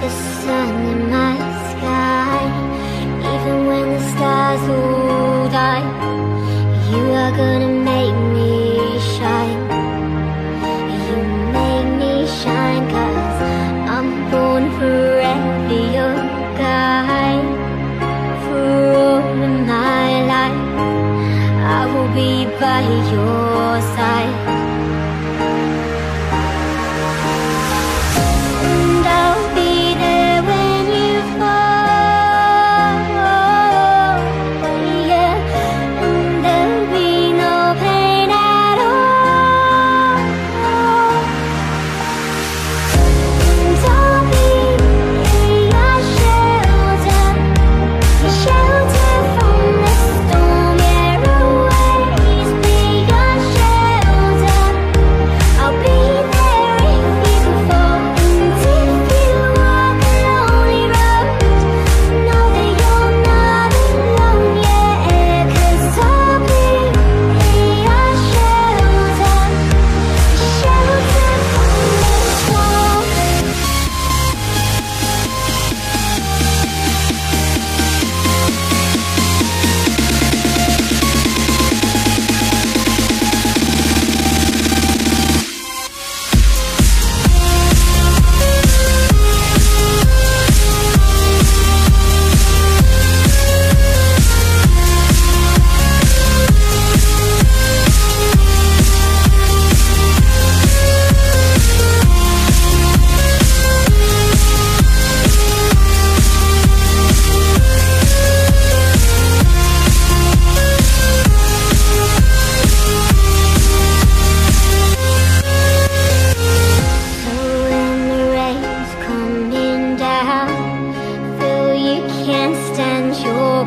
the sun in my sky Even when the stars all die You are gonna make me shine You make me shine cause I'm born for every sky. For all of my life I will be by your side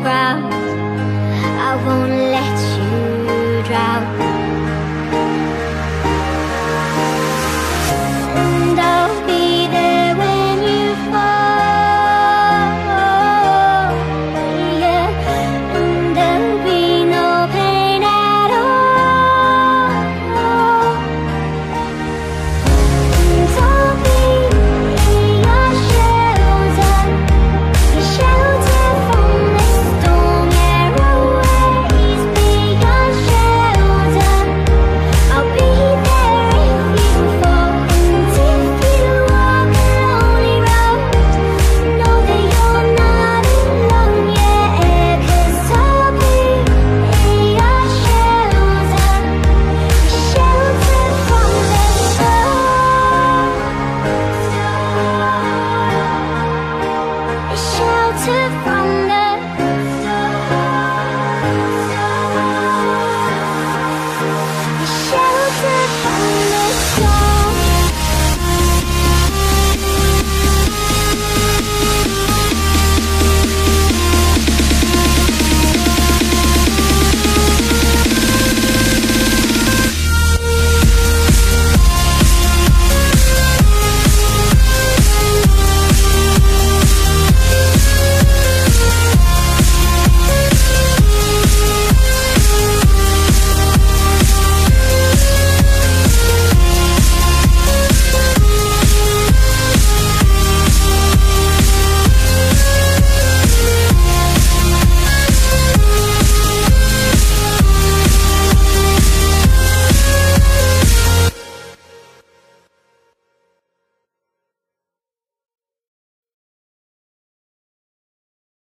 ground. I won't